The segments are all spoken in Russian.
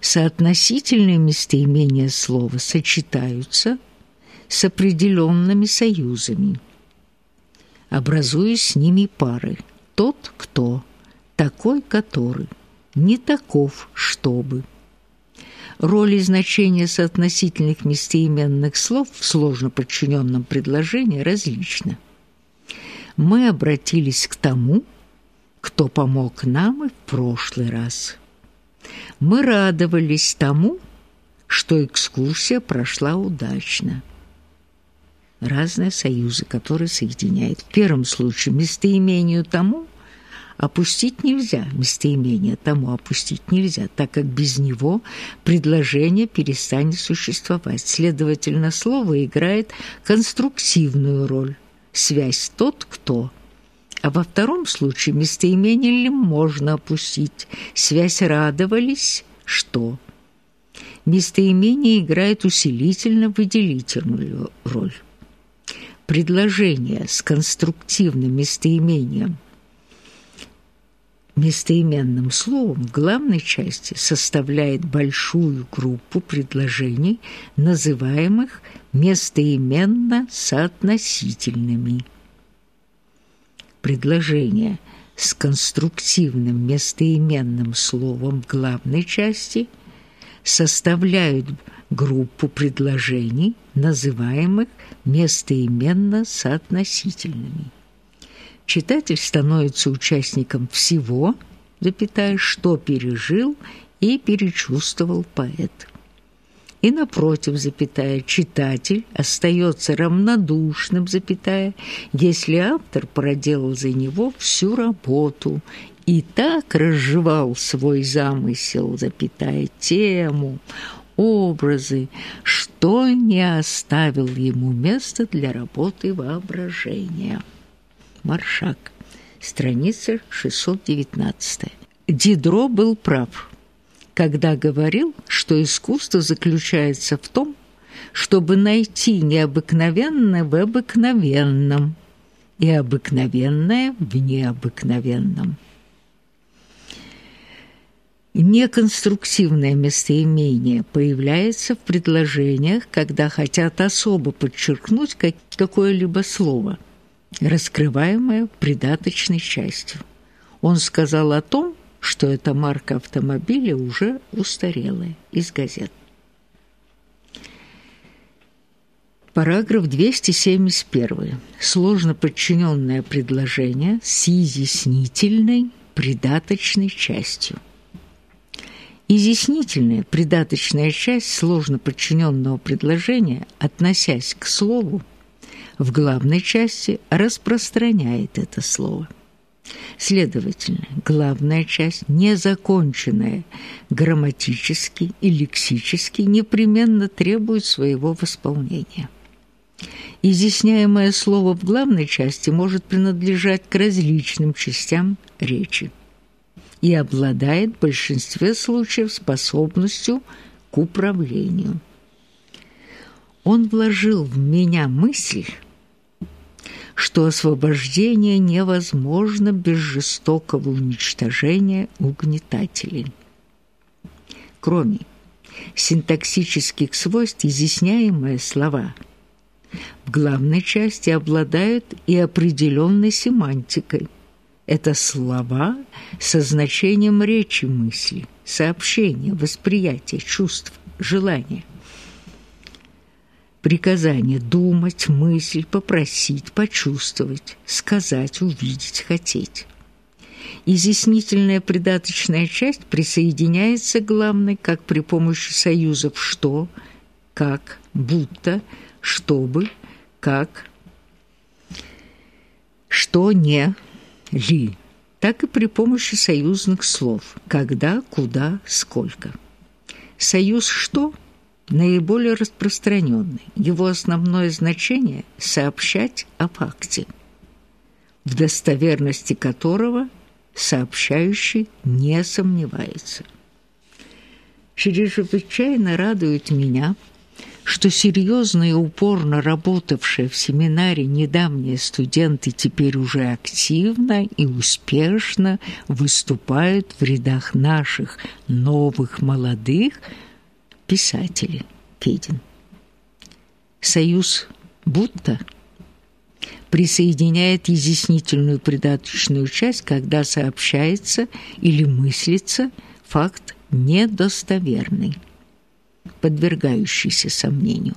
Соотносительные местоимения слова сочетаются с определенными союзами, образуя с ними пары. Тот, кто, такой, который, не таков, чтобы. Роль и значение соотносительных местоименных слов в сложно подчиненном предложении различны. Мы обратились к тому, кто помог нам и в прошлый раз. Мы радовались тому, что экскурсия прошла удачно. Разные союзы, которые соединяют. В первом случае местоимению тому опустить нельзя, местоимение тому опустить нельзя, так как без него предложение перестанет существовать. Следовательно, слово играет конструктивную роль. Связь тот, кто. А во втором случае местоимение ли можно опустить. Связь радовались, что. Местоимение играет усилительно-выделительную роль. Предложение с конструктивным местоимением – местоименным словом в главной части составляет большую группу предложений, называемых местоименно-соотносительными. Предложения с конструктивным местоименным словом главной части составляют группу предложений, называемых местоименно-соотносительными читатель становится участником всего, запятая, что пережил и перечувствовал поэт. И напротив, запятая, читатель остается равнодушным, запятая, если автор проделал за него всю работу и так разжевал свой замысел, запятая, тему, образы, что не оставил ему места для работы воображения. Маршак. Страница 619. Дидро был прав, когда говорил, что искусство заключается в том, чтобы найти необыкновенное в обыкновенном и обыкновенное в необыкновенном. Неконструктивное местоимение появляется в предложениях, когда хотят особо подчеркнуть какое-либо слово – раскрываемое придаточной частью. Он сказал о том, что эта марка автомобиля уже устарелая из газет. Параграф 271. Сложно подчиненное предложение с изъяснительной придаточной частью. Изъяснительная придаточная часть сложно подчиненного предложения, относясь к слову, в главной части распространяет это слово. Следовательно, главная часть, незаконченная грамматически и лексически, непременно требует своего восполнения. Изъясняемое слово в главной части может принадлежать к различным частям речи и обладает в большинстве случаев способностью к управлению. Он вложил в меня мысль, что освобождение невозможно без жестокого уничтожения угнетателей. Кроме синтаксических свойств изъясняемые слова в главной части обладают и определенной семантикой. Это слова со значением речи мысли, сообщения, восприятия, чувств, желания приказание думать, мысль, попросить, почувствовать, сказать, увидеть, хотеть. Изъяснительная придаточная часть присоединяется к главной как при помощи союзов «что», «как», «будто», «чтобы», «как», «что не», «ли», так и при помощи союзных слов «когда», «куда», «сколько». Союз «что» наиболее распространенный. Его основное значение – сообщать о факте, в достоверности которого сообщающий не сомневается. Чрезвычайно радует меня, что серьезно и упорно работавшие в семинаре недавние студенты теперь уже активно и успешно выступают в рядах наших новых молодых писателей. Федин. Союз будто присоединяет изъяснительную придаточную часть, когда сообщается или мыслится факт недостоверный подвергающийся сомнению.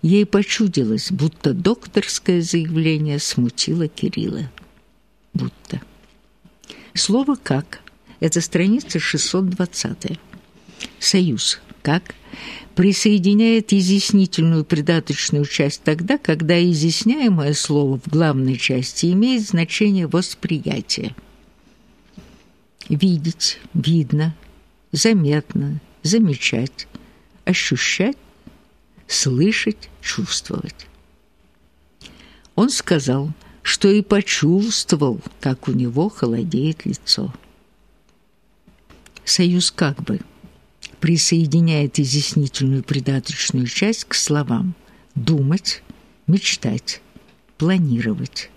Ей почудилось, будто докторское заявление смутило Кирилла. Будто. Слово «как» – это страница 620 Союз «как» присоединяет изъяснительную придаточную часть тогда, когда изъясняемое слово в главной части имеет значение восприятия. Видеть, видно, заметно, замечать, ощущать, слышать, чувствовать. Он сказал, что и почувствовал, как у него холодеет лицо. Союз как бы присоединяет изъяснительную придаточную часть к словам «думать», «мечтать», «планировать».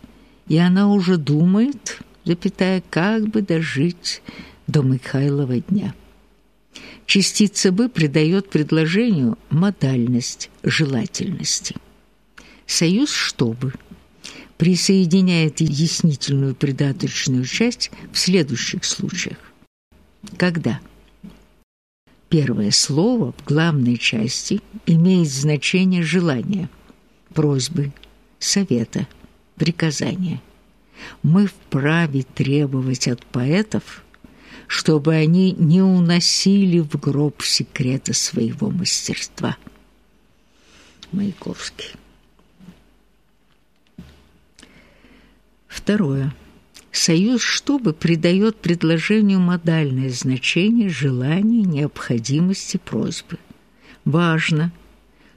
И она уже думает, запятая, как бы дожить до Михайлова дня. Частица «бы» придает предложению модальность желательности. Союз «чтобы» присоединяет изъяснительную придаточную часть в следующих случаях. Когда первое слово в главной части имеет значение желания, просьбы, совета, приказания. Мы вправе требовать от поэтов – чтобы они не уносили в гроб секрета своего мастерства. Маяковский. Второе. Союз «чтобы» придает предложению модальное значение желания, необходимости, просьбы. Важно,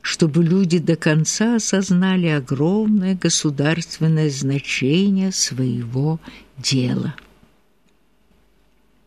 чтобы люди до конца осознали огромное государственное значение своего дела –